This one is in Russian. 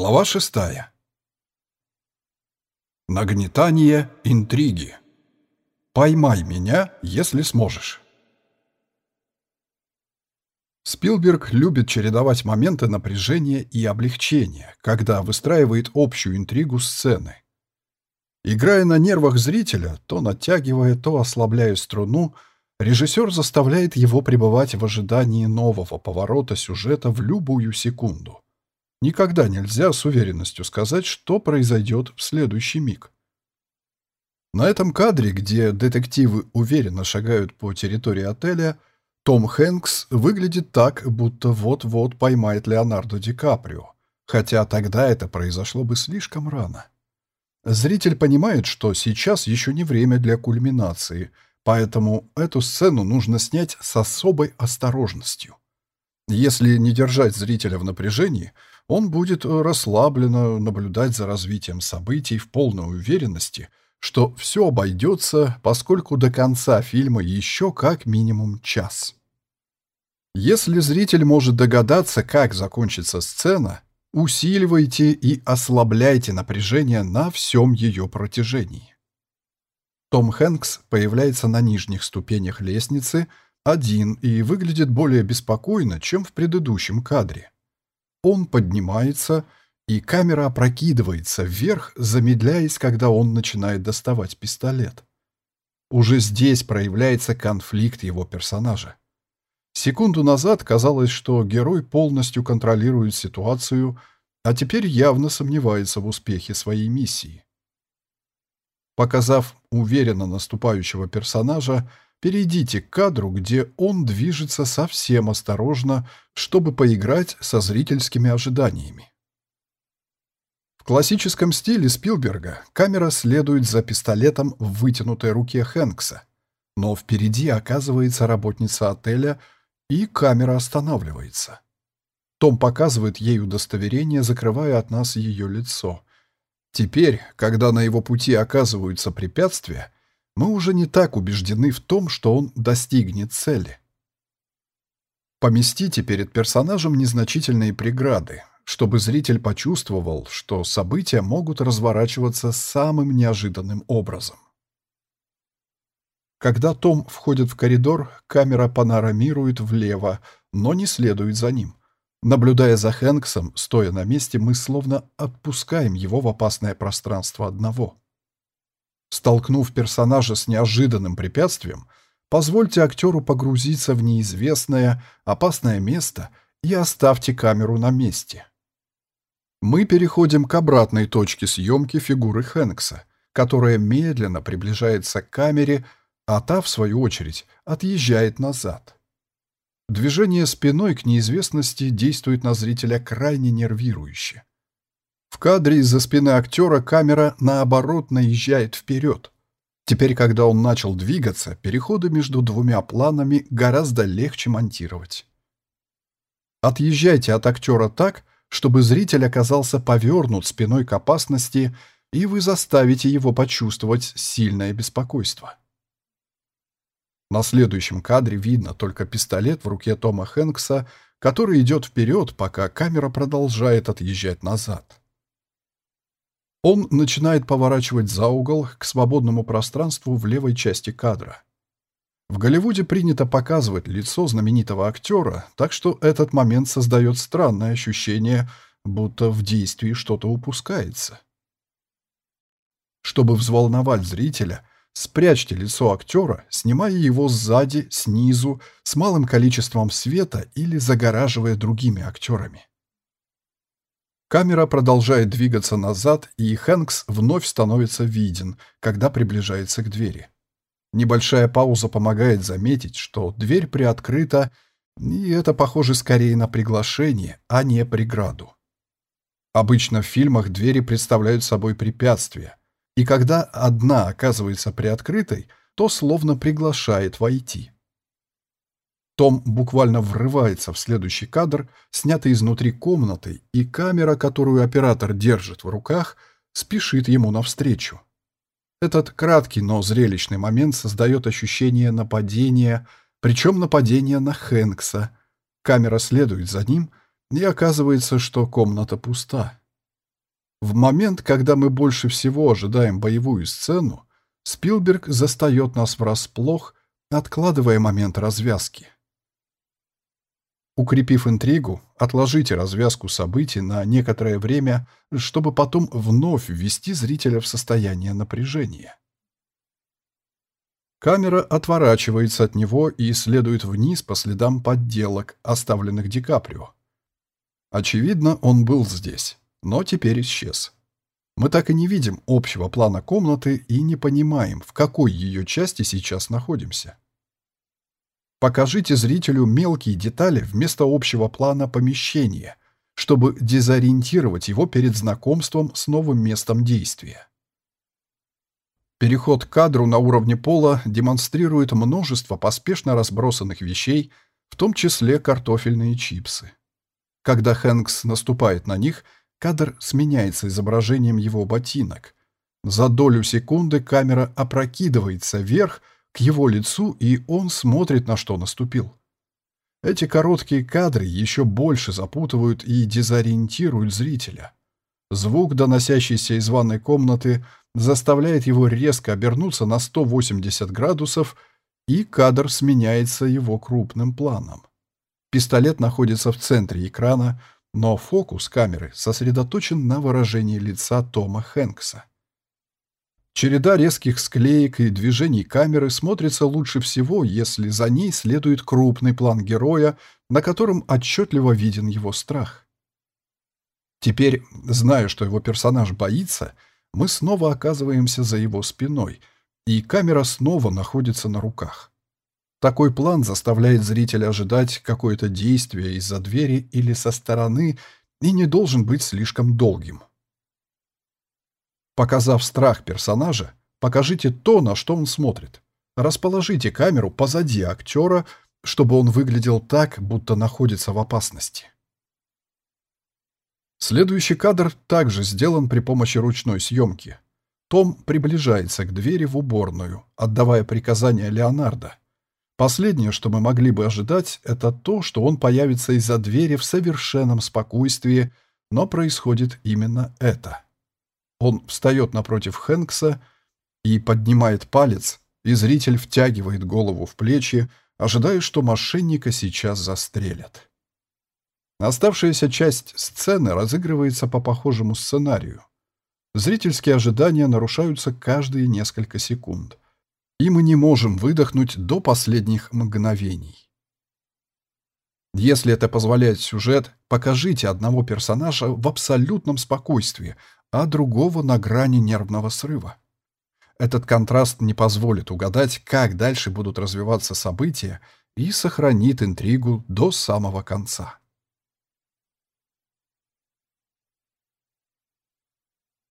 Глава шестая. Нагнетание интриги. Поймай меня, если сможешь. Спилберг любит чередовать моменты напряжения и облегчения, когда выстраивает общую интригу сцены. Играя на нервах зрителя, то натягивая, то ослабляя струну, режиссер заставляет его пребывать в ожидании нового поворота сюжета в любую секунду. Никогда нельзя с уверенностью сказать, что произойдет в следующий миг. На этом кадре, где детективы уверенно шагают по территории отеля, том Хэнкс выглядит так, будто вот-вот поймает Леонардо Ди Каприо, хотя тогда это произошло бы слишком рано. Зритель понимает, что сейчас еще не время для кульминации, поэтому эту сцену нужно снять с особой осторожностью. Если не держать зрителя в напряжении – он будет э, расслабленно наблюдать за развитием событий в полной уверенности, что все обойдется, поскольку до конца фильма еще как минимум час. Если зритель может догадаться, как закончится сцена, усиливайте и ослабляйте напряжение на всем ее протяжении. Том Хэнкс появляется на нижних ступенях лестницы один и выглядит более беспокойно, чем в предыдущем кадре. Он поднимается, и камера опрокидывается вверх, замедляясь, когда он начинает доставать пистолет. Уже здесь проявляется конфликт его персонажа. Секунду назад казалось, что герой полностью контролирует ситуацию, а теперь явно сомневается в успехе своей миссии. Показав уверенно наступающего персонажа, Перейдите к кадру, где он движется совсем осторожно, чтобы поиграть со зрительскими ожиданиями. В классическом стиле Спилберга камера следует за пистолетом в вытянутой руке Хэнкса, но впереди оказывается работница отеля, и камера останавливается. Том показывает ей удостоверение, закрывая от нас ее лицо. Теперь, когда на его пути оказываются препятствия, мы уже не так убеждены в том, что он достигнет цели. Поместите перед персонажем незначительные преграды, чтобы зритель почувствовал, что события могут разворачиваться самым неожиданным образом. Когда Том входит в коридор, камера панорамирует влево, но не следует за ним. Наблюдая за Хэнксом, стоя на месте, мы словно отпускаем его в опасное пространство одного. Столкнув персонажа с неожиданным препятствием, позвольте актеру погрузиться в неизвестное, опасное место и оставьте камеру на месте. Мы переходим к обратной точке съемки фигуры Хэнкса, которая медленно приближается к камере, а та, в свою очередь, отъезжает назад. Движение спиной к неизвестности действует на зрителя крайне нервирующе. В кадре из-за спины актера камера, наоборот, наезжает вперед. Теперь, когда он начал двигаться, переходы между двумя планами гораздо легче монтировать. Отъезжайте от актера так, чтобы зритель оказался повернут спиной к опасности, и вы заставите его почувствовать сильное беспокойство. На следующем кадре видно только пистолет в руке Тома Хэнкса, который идет вперед, пока камера продолжает отъезжать назад. Он начинает поворачивать за угол к свободному пространству в левой части кадра. В Голливуде принято показывать лицо знаменитого актера, так что этот момент создает странное ощущение, будто в действии что-то упускается. Чтобы взволновать зрителя, спрячьте лицо актера, снимая его сзади, снизу, с малым количеством света или загораживая другими актерами. Камера продолжает двигаться назад, и Хэнкс вновь становится виден, когда приближается к двери. Небольшая пауза помогает заметить, что дверь приоткрыта, и это похоже скорее на приглашение, а не преграду. Обычно в фильмах двери представляют собой препятствия, и когда одна оказывается приоткрытой, то словно приглашает войти. Том буквально врывается в следующий кадр, снятый изнутри комнаты, и камера, которую оператор держит в руках, спешит ему навстречу. Этот краткий, но зрелищный момент создает ощущение нападения, причем нападения на Хэнкса. Камера следует за ним, и оказывается, что комната пуста. В момент, когда мы больше всего ожидаем боевую сцену, Спилберг застает нас врасплох, откладывая момент развязки. Укрепив интригу, отложите развязку событий на некоторое время, чтобы потом вновь ввести зрителя в состояние напряжения. Камера отворачивается от него и следует вниз по следам подделок, оставленных Ди Каприо. Очевидно, он был здесь, но теперь исчез. Мы так и не видим общего плана комнаты и не понимаем, в какой ее части сейчас находимся. Покажите зрителю мелкие детали вместо общего плана помещения, чтобы дезориентировать его перед знакомством с новым местом действия. Переход к кадру на уровне пола демонстрирует множество поспешно разбросанных вещей, в том числе картофельные чипсы. Когда Хэнкс наступает на них, кадр сменяется изображением его ботинок. За долю секунды камера опрокидывается вверх к его лицу, и он смотрит, на что наступил. Эти короткие кадры еще больше запутывают и дезориентируют зрителя. Звук, доносящийся из ванной комнаты, заставляет его резко обернуться на 180 градусов, и кадр сменяется его крупным планом. Пистолет находится в центре экрана, но фокус камеры сосредоточен на выражении лица Тома Хэнкса. Череда резких склеек и движений камеры смотрится лучше всего, если за ней следует крупный план героя, на котором отчетливо виден его страх. Теперь, зная, что его персонаж боится, мы снова оказываемся за его спиной, и камера снова находится на руках. Такой план заставляет зрителя ожидать какое-то действие из-за двери или со стороны и не должен быть слишком долгим. Показав страх персонажа, покажите то, на что он смотрит. Расположите камеру позади актера, чтобы он выглядел так, будто находится в опасности. Следующий кадр также сделан при помощи ручной съемки. Том приближается к двери в уборную, отдавая приказания Леонардо. Последнее, что мы могли бы ожидать, это то, что он появится из-за двери в совершенном спокойствии, но происходит именно это. Он встает напротив Хэнкса и поднимает палец, и зритель втягивает голову в плечи, ожидая, что мошенника сейчас застрелят. Оставшаяся часть сцены разыгрывается по похожему сценарию. Зрительские ожидания нарушаются каждые несколько секунд, и мы не можем выдохнуть до последних мгновений. Если это позволяет сюжет, покажите одного персонажа в абсолютном спокойствии, а другого на грани нервного срыва. Этот контраст не позволит угадать, как дальше будут развиваться события, и сохранит интригу до самого конца.